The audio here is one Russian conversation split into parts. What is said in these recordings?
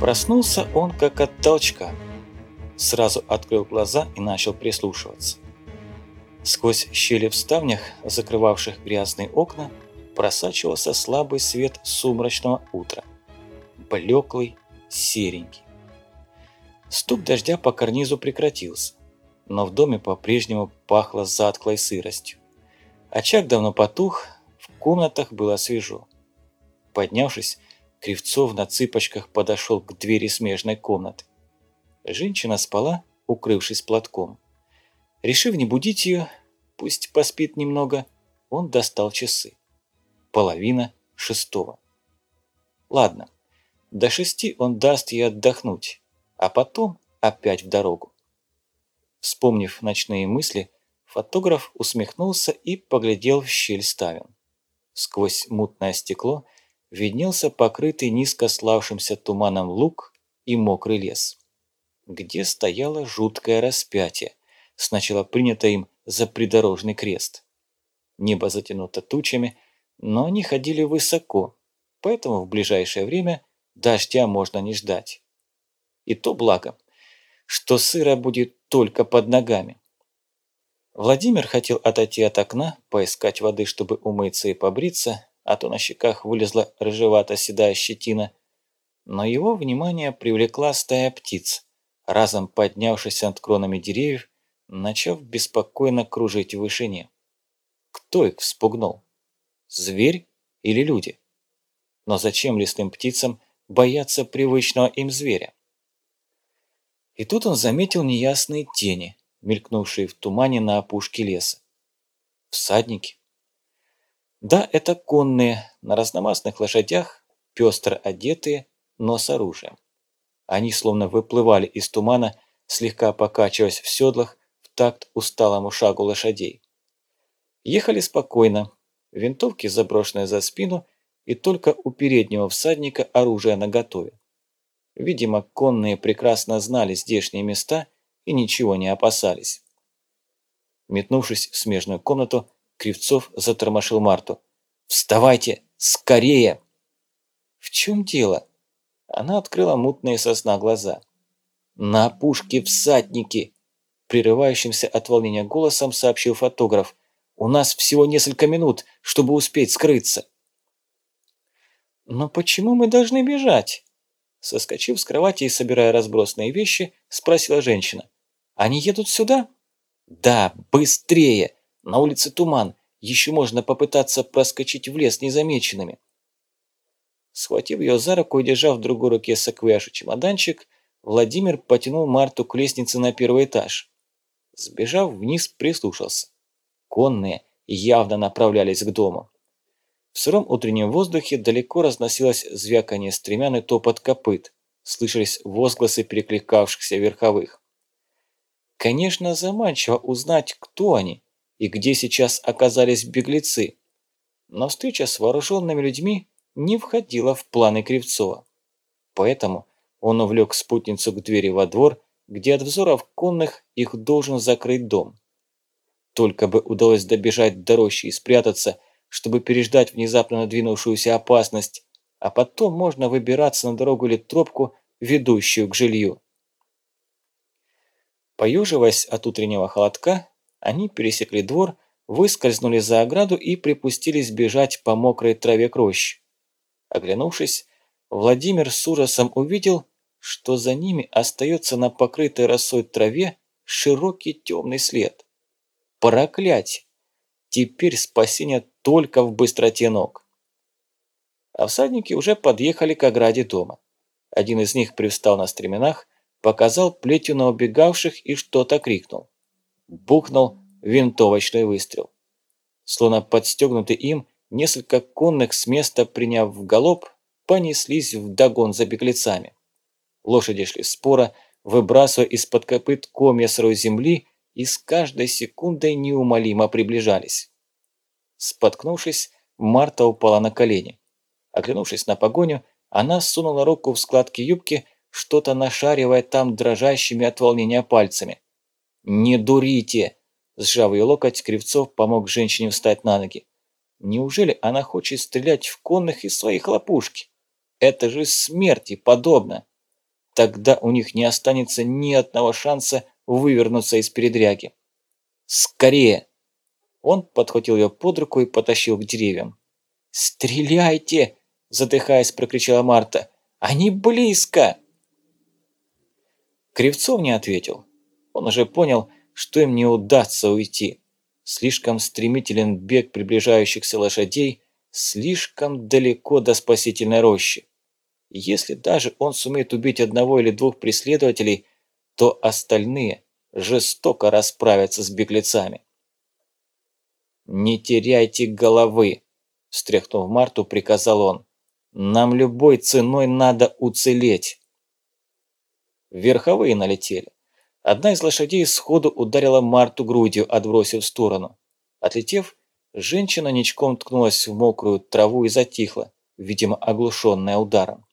Проснулся он как от толчка. Сразу открыл глаза и начал прислушиваться. Сквозь щели в ставнях, закрывавших грязные окна, просачивался слабый свет сумрачного утра. Блеклый, серенький. Стук дождя по карнизу прекратился, но в доме по-прежнему пахло затклой сыростью. Очаг давно потух, в комнатах было свежо. Поднявшись, Кривцов на цыпочках подошел к двери смежной комнаты. Женщина спала, укрывшись платком. Решив не будить ее, пусть поспит немного, он достал часы. Половина шестого. Ладно, до шести он даст ей отдохнуть, а потом опять в дорогу. Вспомнив ночные мысли, фотограф усмехнулся и поглядел в щель ставен. Сквозь мутное стекло – виднелся покрытый низко славшимся туманом луг и мокрый лес, где стояло жуткое распятие, сначала принято им за придорожный крест. Небо затянуто тучами, но они ходили высоко, поэтому в ближайшее время дождя можно не ждать. И то благо, что сыро будет только под ногами. Владимир хотел отойти от окна, поискать воды, чтобы умыться и побриться, а то на щеках вылезла рыжевато-седая щетина. Но его внимание привлекла стая птиц, разом поднявшись над кронами деревьев, начав беспокойно кружить в вышине. Кто их вспугнул? Зверь или люди? Но зачем лесным птицам бояться привычного им зверя? И тут он заметил неясные тени, мелькнувшие в тумане на опушке леса. Всадники? Да, это конные, на разномастных лошадях, пестро одетые, но с оружием. Они словно выплывали из тумана, слегка покачиваясь в седлах в такт усталому шагу лошадей. Ехали спокойно, винтовки заброшенные за спину и только у переднего всадника оружие наготове. Видимо, конные прекрасно знали здешние места и ничего не опасались. Метнувшись в смежную комнату, Кривцов затормошил Марту. «Вставайте! Скорее!» «В чем дело?» Она открыла мутные сосна глаза. «На опушке всадники!» Прерывающимся от волнения голосом сообщил фотограф. «У нас всего несколько минут, чтобы успеть скрыться». «Но почему мы должны бежать?» Соскочив с кровати и собирая разбросанные вещи, спросила женщина. «Они едут сюда?» «Да, быстрее!» На улице туман, еще можно попытаться проскочить в лес незамеченными. Схватив ее за руку и держав в другой руке саквояж и чемоданчик, Владимир потянул Марту к лестнице на первый этаж. Сбежав вниз, прислушался. Конные явно направлялись к дому. В сыром утреннем воздухе далеко разносилось звяканье стремян и топот копыт, слышались возгласы перекликавшихся верховых. Конечно, заманчиво узнать, кто они, и где сейчас оказались беглецы. Но встреча с вооруженными людьми не входила в планы Кривцова. Поэтому он увлек спутницу к двери во двор, где от взоров конных их должен закрыть дом. Только бы удалось добежать до рощи и спрятаться, чтобы переждать внезапно надвинувшуюся опасность, а потом можно выбираться на дорогу или тропку, ведущую к жилью. Поюживаясь от утреннего холодка, они пересекли двор, выскользнули за ограду и припустились бежать по мокрой траве к роще. Оглянувшись, Владимир с ужасом увидел, что за ними остается на покрытой росой траве широкий темный след. Проклятье! Теперь спасение только в быстроте ног. А всадники уже подъехали к ограде дома. Один из них привстал на стременах, показал плетью на убегавших и что-то крикнул бухнул винтовочный выстрел. Словно подстегнутый им, несколько конных с места приняв в галоп, понеслись в догон за беглецами. Лошади шли спора, выбрасывая из-под копыт комья сырой земли и с каждой секундой неумолимо приближались. Споткнувшись, Марта упала на колени. Оглянувшись на погоню, она сунула руку в складки юбки, что-то нашаривая там дрожащими от волнения пальцами. «Не дурите!» Сжав ее локоть, Кривцов помог женщине встать на ноги. Неужели она хочет стрелять в конных из своей хлопушки? Это же смерти подобно. Тогда у них не останется ни одного шанса вывернуться из передряги. «Скорее!» Он подхватил ее под руку и потащил к деревьям. «Стреляйте!» – задыхаясь, прокричала Марта. «Они близко!» Кривцов не ответил. Он уже понял, что им не удастся уйти. Слишком стремителен бег приближающихся лошадей, слишком далеко до спасительной рощи. Если даже он сумеет убить одного или двух преследователей, то остальные жестоко расправятся с беглецами. «Не теряйте головы!» – встряхнув Марту, приказал он. «Нам любой ценой надо уцелеть!» Верховые налетели. Одна из лошадей сходу ударила Марту грудью, отбросив в сторону. Отлетев, женщина ничком ткнулась в мокрую траву и затихла, видимо, оглушенная ударом.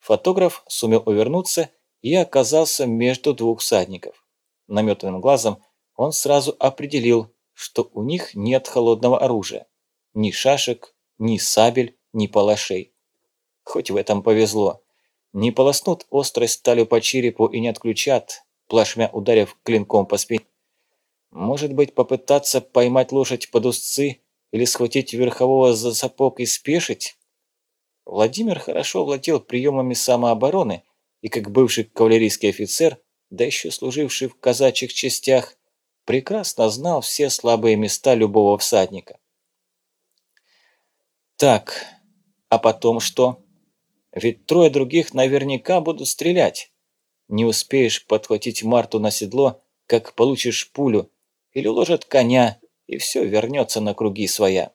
Фотограф сумел увернуться и оказался между двух всадников. Наметанным глазом он сразу определил, что у них нет холодного оружия. Ни шашек, ни сабель, ни палашей. Хоть в этом повезло. Не полоснут острой сталью по черепу и не отключат, плашмя ударив клинком по спине. Может быть, попытаться поймать лошадь под узцы или схватить верхового за сапог и спешить? Владимир хорошо владел приемами самообороны и как бывший кавалерийский офицер, да еще служивший в казачьих частях, прекрасно знал все слабые места любого всадника. Так, а потом что? Ведь трое других наверняка будут стрелять. Не успеешь подхватить Марту на седло, как получишь пулю, или уложат коня, и все вернется на круги своя.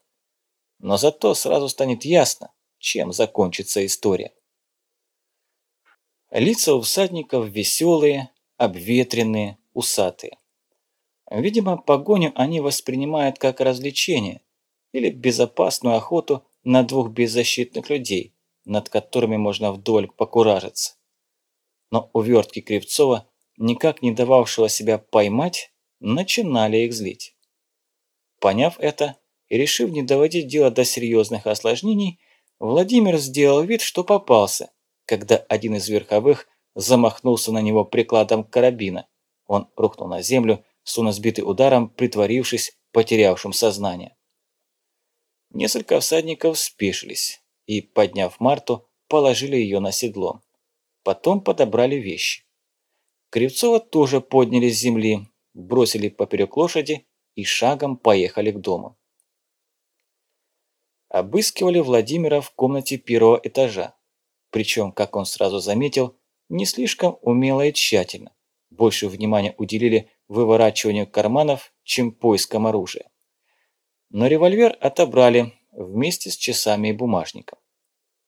Но зато сразу станет ясно, чем закончится история. Лица у всадников веселые, обветренные, усатые. Видимо, погоню они воспринимают как развлечение или безопасную охоту на двух беззащитных людей, над которыми можно вдоль покуражиться но увертки Кривцова, никак не дававшего себя поймать, начинали их злить. Поняв это и решив не доводить дело до серьезных осложнений, Владимир сделал вид, что попался, когда один из верховых замахнулся на него прикладом карабина. Он рухнул на землю, сунно сбитый ударом, притворившись потерявшим сознание. Несколько всадников спешились и, подняв Марту, положили ее на седло. Потом подобрали вещи. Кривцова тоже подняли с земли, бросили поперек лошади и шагом поехали к дому. Обыскивали Владимира в комнате первого этажа. Причем, как он сразу заметил, не слишком умело и тщательно. Больше внимания уделили выворачиванию карманов, чем поискам оружия. Но револьвер отобрали вместе с часами и бумажником.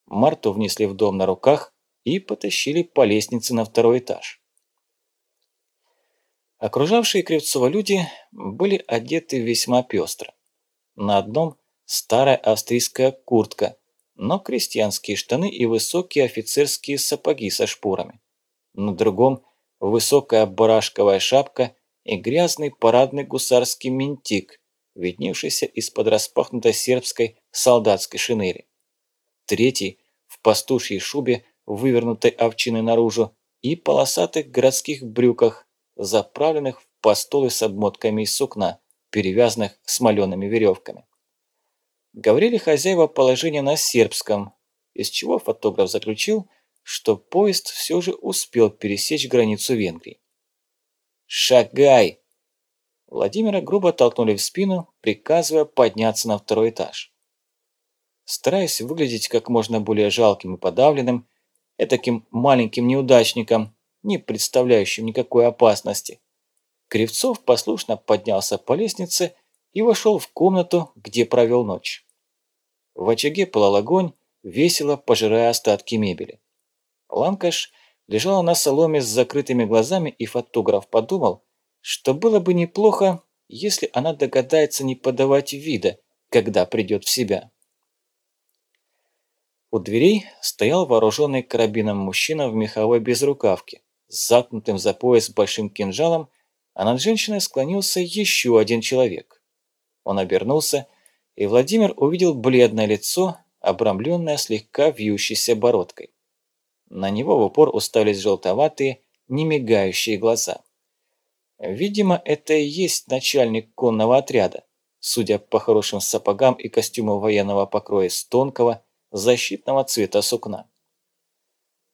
Марту внесли в дом на руках, и потащили по лестнице на второй этаж. Окружавшие Кривцова люди были одеты весьма пестро. На одном старая австрийская куртка, но крестьянские штаны и высокие офицерские сапоги со шпорами. На другом высокая барашковая шапка и грязный парадный гусарский ментик, видневшийся из-под распахнутой сербской солдатской шинели. Третий в пастушьей шубе вывернутой овчиной наружу, и полосатых городских брюках, заправленных в постолы с обмотками из сукна, перевязанных смоленными веревками. Говорили хозяева положение на сербском, из чего фотограф заключил, что поезд все же успел пересечь границу Венгрии. «Шагай!» Владимира грубо толкнули в спину, приказывая подняться на второй этаж. Стараясь выглядеть как можно более жалким и подавленным, этаким маленьким неудачником, не представляющим никакой опасности. Кривцов послушно поднялся по лестнице и вошел в комнату, где провел ночь. В очаге пылал огонь, весело пожирая остатки мебели. Ланкаш лежала на соломе с закрытыми глазами, и фотограф подумал, что было бы неплохо, если она догадается не подавать вида, когда придет в себя. У дверей стоял вооруженный карабином мужчина в меховой безрукавке, с заткнутым за пояс большим кинжалом, а над женщиной склонился еще один человек. Он обернулся, и Владимир увидел бледное лицо, обрамленное слегка вьющейся бородкой. На него в упор устались желтоватые, немигающие глаза. Видимо, это и есть начальник конного отряда, судя по хорошим сапогам и костюму военного покроя с тонкого, защитного цвета сукна.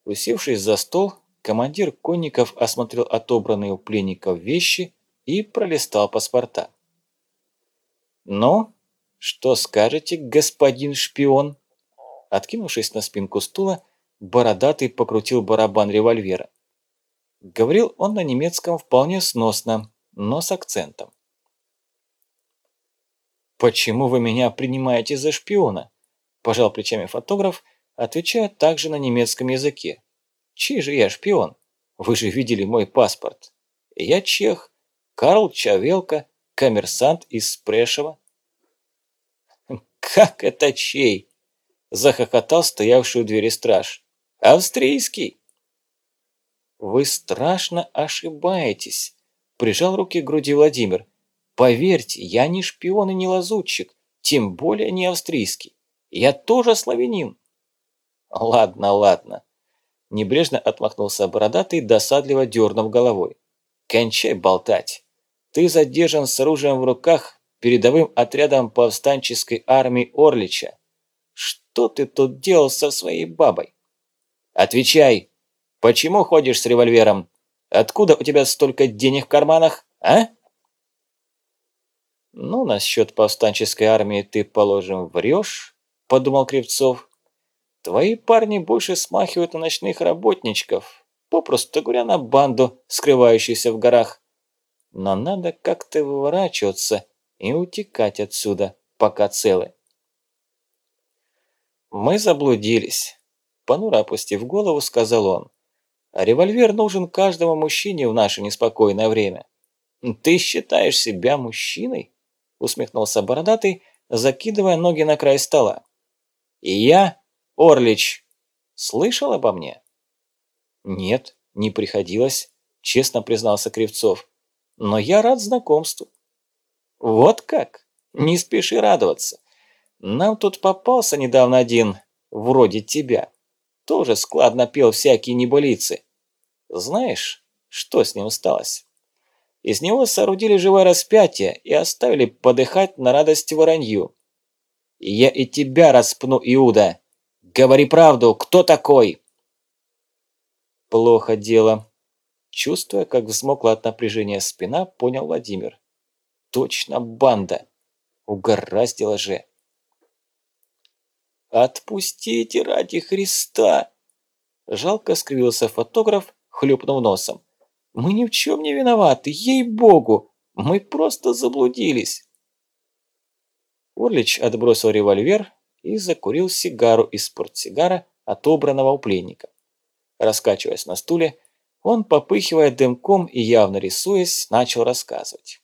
Усевшись за стол, командир конников осмотрел отобранные у пленников вещи и пролистал паспорта. «Ну, что скажете, господин шпион?» Откинувшись на спинку стула, бородатый покрутил барабан револьвера. Говорил он на немецком вполне сносно, но с акцентом. «Почему вы меня принимаете за шпиона?» – пожал плечами фотограф, отвечая также на немецком языке. «Чей же я шпион? Вы же видели мой паспорт. Я чех, Карл Чавелка, коммерсант из Спрешева». «Как это чей?» – захохотал стоявший у двери страж. «Австрийский!» «Вы страшно ошибаетесь», – прижал руки к груди Владимир. «Поверьте, я не шпион и не лазутчик, тем более не австрийский. Я тоже славянин». «Ладно, ладно», – небрежно отмахнулся бородатый, досадливо дернув головой. «Кончай болтать. Ты задержан с оружием в руках передовым отрядом повстанческой армии Орлича. Что ты тут делал со своей бабой?» «Отвечай!» Почему ходишь с револьвером? Откуда у тебя столько денег в карманах, а?» «Ну, насчет повстанческой армии ты, положим, врешь», – подумал Кривцов. «Твои парни больше смахивают на ночных работничков, попросту говоря, на банду, скрывающуюся в горах. Но надо как-то выворачиваться и утекать отсюда, пока целы». «Мы заблудились», – понуро опустив голову, сказал он. Револьвер нужен каждому мужчине в наше неспокойное время. Ты считаешь себя мужчиной? Усмехнулся бородатый, закидывая ноги на край стола. И я, Орлич, слышал обо мне? Нет, не приходилось, честно признался Кривцов. Но я рад знакомству. Вот как? Не спеши радоваться. Нам тут попался недавно один, вроде тебя тоже складно пел всякие небылицы. Знаешь, что с ним сталось? Из него соорудили живое распятие и оставили подыхать на радость воронью. «Я и тебя распну, Иуда! Говори правду, кто такой?» «Плохо дело», Чувствуя, как взмокла от напряжения спина, понял Владимир. Точно банда. Угораздило же. «Отпустите ради Христа!» Жалко скривился фотограф, хлюпнув носом. «Мы ни в чем не виноваты, ей-богу! Мы просто заблудились!» Орлич отбросил револьвер и закурил сигару из портсигара, отобранного у пленника. Раскачиваясь на стуле, он, попыхивая дымком и явно рисуясь, начал рассказывать.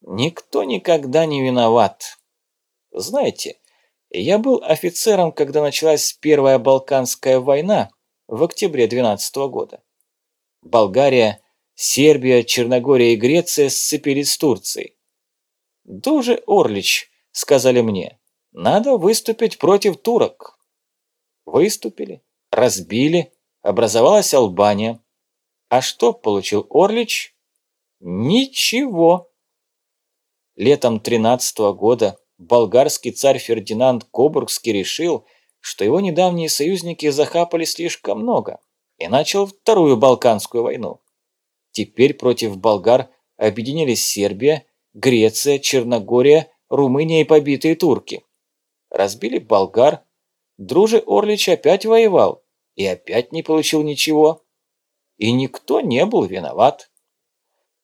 «Никто никогда не виноват. Знаете, я был офицером, когда началась Первая Балканская война в октябре 12 года. Болгария, Сербия, Черногория и Греция сцепились с Турцией. «Дуже Орлич», — сказали мне, — «надо выступить против турок». Выступили, разбили, образовалась Албания. А что получил Орлич? Ничего. Летом 13 -го года болгарский царь Фердинанд Кобургский решил, что его недавние союзники захапали слишком много и начал Вторую Балканскую войну. Теперь против болгар объединились Сербия, Греция, Черногория, Румыния и побитые турки. Разбили болгар, Друже Орлич опять воевал и опять не получил ничего. И никто не был виноват.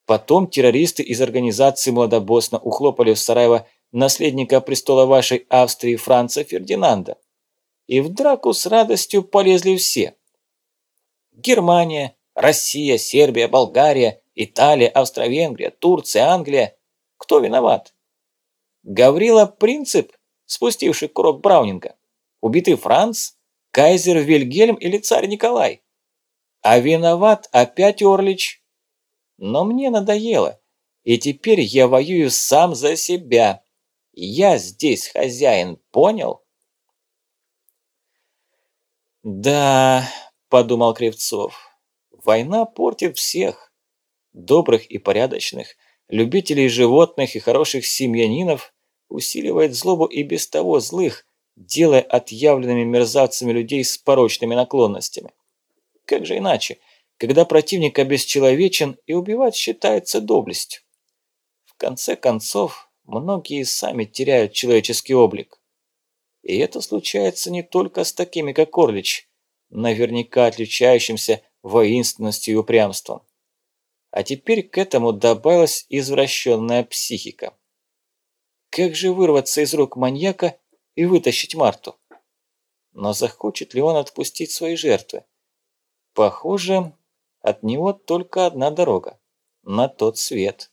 Потом террористы из организации Младобосна ухлопали в Сараево наследника престола вашей Австрии Франца Фердинанда. И в драку с радостью полезли все. Германия, Россия, Сербия, Болгария, Италия, Австро-Венгрия, Турция, Англия. Кто виноват? Гаврила Принцип, спустивший курок Браунинга. Убитый Франц, кайзер Вильгельм или царь Николай. А виноват опять Орлич. Но мне надоело, и теперь я воюю сам за себя. Я здесь хозяин, понял? «Да», – подумал Кривцов, – «война портит всех, добрых и порядочных, любителей животных и хороших семьянинов, усиливает злобу и без того злых, делая отъявленными мерзавцами людей с порочными наклонностями. Как же иначе, когда противник обесчеловечен и убивать считается доблестью? В конце концов, многие сами теряют человеческий облик. И это случается не только с такими, как Орлич, наверняка отличающимся воинственностью и упрямством. А теперь к этому добавилась извращенная психика. Как же вырваться из рук маньяка и вытащить Марту? Но захочет ли он отпустить свои жертвы? Похоже, от него только одна дорога – на тот свет.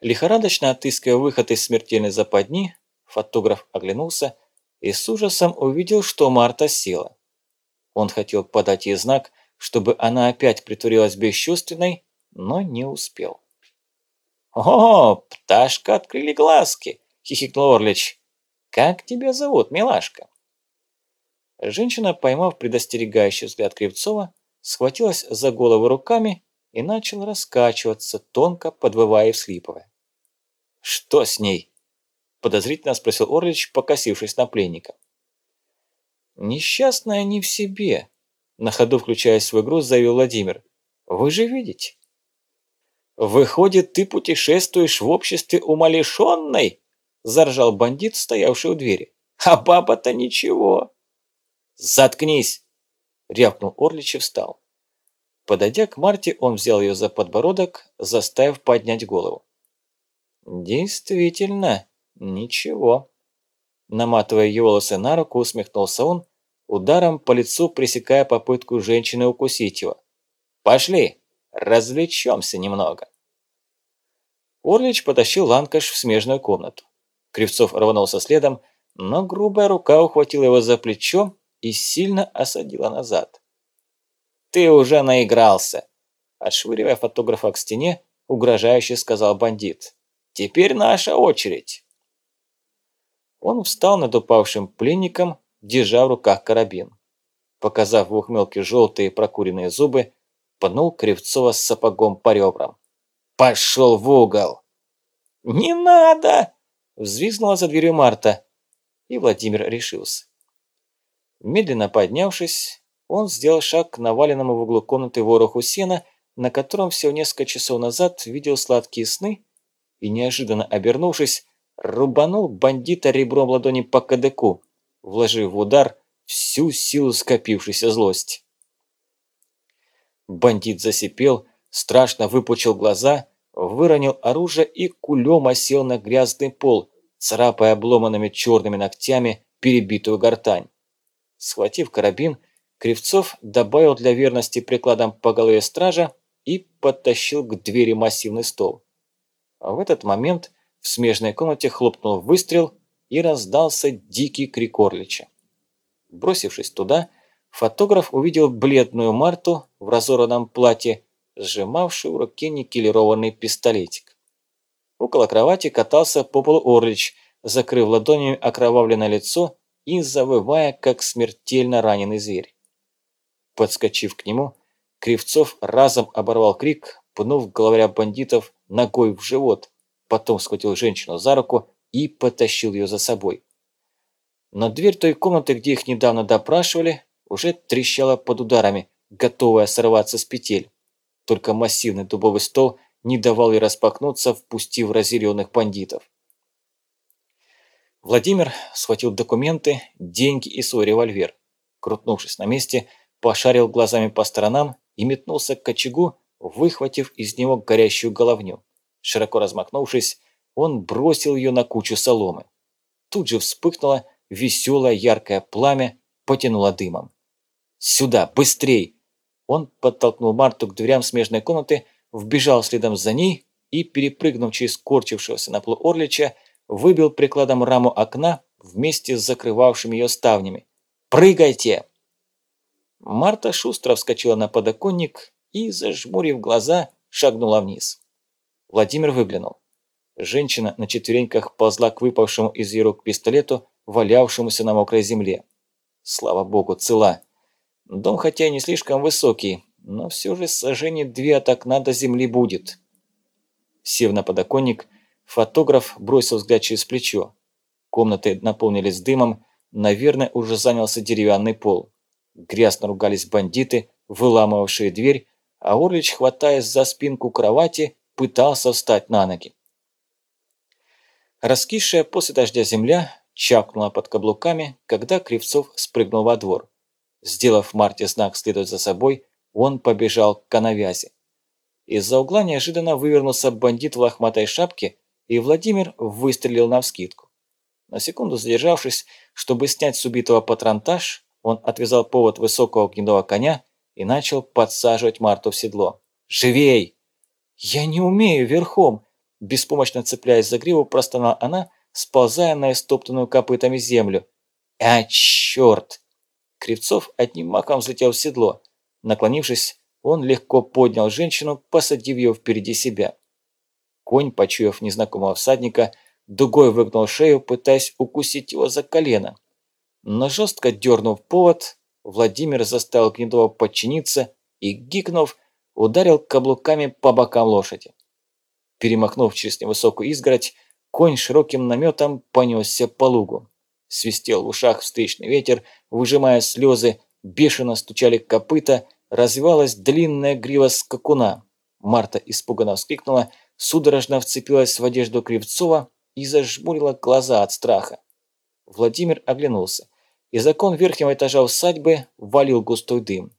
Лихорадочно отыскивая выход из смертельной западни, фотограф оглянулся и с ужасом увидел, что Марта села. Он хотел подать ей знак, чтобы она опять притворилась бесчувственной, но не успел. «О, пташка открыли глазки!» – хихикнул Орлич. «Как тебя зовут, милашка?» Женщина, поймав предостерегающий взгляд Кривцова, схватилась за голову руками и начала раскачиваться, тонко подвывая и всхлипывая. «Что с ней?» – подозрительно спросил Орлич, покосившись на пленника. «Несчастная не в себе», – на ходу включая свой груз, заявил Владимир. «Вы же видите, «Выходит, ты путешествуешь в обществе умалишенной?» – заржал бандит, стоявший у двери. «А баба-то ничего!» «Заткнись!» – рявкнул Орлич и встал. Подойдя к Марте, он взял ее за подбородок, заставив поднять голову. «Действительно, ничего». Наматывая ее волосы на руку, усмехнулся он, ударом по лицу пресекая попытку женщины укусить его. «Пошли!» Развлечемся немного. Орлич потащил Ланкаш в смежную комнату. Кривцов рванулся следом, но грубая рука ухватила его за плечо и сильно осадила назад. «Ты уже наигрался!» Отшвыривая фотографа к стене, угрожающе сказал бандит. «Теперь наша очередь!» Он встал над упавшим пленником, держа в руках карабин. Показав в ухмылке желтые прокуренные зубы, пнул Кривцова с сапогом по ребрам. «Пошел в угол!» «Не надо!» – взвизгнула за дверью Марта. И Владимир решился. Медленно поднявшись, он сделал шаг к наваленному в углу комнаты вороху сена, на котором всего несколько часов назад видел сладкие сны, и, неожиданно обернувшись, рубанул бандита ребром ладони по кадыку, вложив в удар всю силу скопившейся злости. Бандит засипел, страшно выпучил глаза, выронил оружие и кулем осел на грязный пол, царапая обломанными черными ногтями перебитую гортань. Схватив карабин, Кривцов добавил для верности прикладом по голове стража и подтащил к двери массивный стол. А в этот момент в смежной комнате хлопнул выстрел и раздался дикий крик Орлича. Бросившись туда, фотограф увидел бледную Марту в разорванном платье, сжимавшую в руке никелированный пистолетик. Около кровати катался по полу Орлич, закрыв ладонями окровавленное лицо и завывая, как смертельно раненый зверь. Подскочив к нему, Кривцов разом оборвал крик, пнув главаря бандитов ногой в живот, потом схватил женщину за руку и потащил ее за собой. Но дверь той комнаты, где их недавно допрашивали, уже трещала под ударами, готовая сорваться с петель. Только массивный дубовый стол не давал ей распахнуться, впустив разъяренных бандитов. Владимир схватил документы, деньги и свой револьвер. Крутнувшись на месте, пошарил глазами по сторонам и метнулся к очагу, выхватив из него горящую головню. Широко размахнувшись, он бросил ее на кучу соломы. Тут же вспыхнуло веселое яркое пламя, потянуло дымом. «Сюда, быстрей!» Он подтолкнул Марту к дверям смежной комнаты, вбежал следом за ней и, перепрыгнув через корчившегося на полу Орлича, выбил прикладом раму окна вместе с закрывавшими ее ставнями. «Прыгайте!» Марта шустро вскочила на подоконник и, зажмурив глаза, шагнула вниз. Владимир выглянул. Женщина на четвереньках ползла к выпавшему из ее рук пистолету, валявшемуся на мокрой земле. слава богу, цела. Дом хотя и не слишком высокий, но все же сожжение две от окна до земли будет. Сев на подоконник, фотограф бросил взгляд через плечо. Комнаты наполнились дымом, наверное, уже занялся деревянный пол. Грязно ругались бандиты, выламывавшие дверь, а Орлич, хватаясь за спинку кровати, пытался встать на ноги. Раскисшая после дождя земля чакнула под каблуками, когда Кривцов спрыгнул во двор. Сделав Марте знак следовать за собой, он побежал к канавязи. Из-за угла неожиданно вывернулся бандит в лохматой шапке, и Владимир выстрелил навскидку. На секунду задержавшись, чтобы снять с убитого патронтаж, он отвязал повод высокого гнедого коня и начал подсаживать Марту в седло. «Живей!» «Я не умею верхом!» Беспомощно цепляясь за гриву, простонала она, сползая на истоптанную копытами землю. «А, черт!» Кривцов одним махом взлетел в седло. Наклонившись, он легко поднял женщину, посадив ее впереди себя. Конь, почуяв незнакомого всадника, дугой выгнул шею, пытаясь укусить его за колено. Но жестко дернув повод, Владимир заставил Гнедова подчиниться и, гикнув, ударил каблуками по бокам лошади. Перемахнув через невысокую изгородь, конь широким наметом понесся по лугу. Свистел в ушах встречный ветер, выжимая слезы, бешено стучали копыта, развивалась длинная грива скакуна. Марта испуганно вскрикнула, судорожно вцепилась в одежду Кривцова и зажмурила глаза от страха. Владимир оглянулся. Из окон верхнего этажа усадьбы валил густой дым.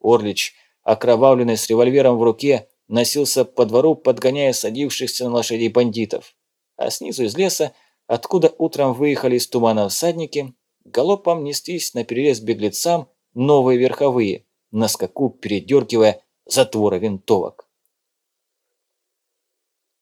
Орлич, окровавленный с револьвером в руке, носился по двору, подгоняя садившихся на лошадей бандитов. А снизу из леса, откуда утром выехали из тумана всадники, галопом неслись на перерез беглецам новые верховые, на скаку передергивая затворы винтовок.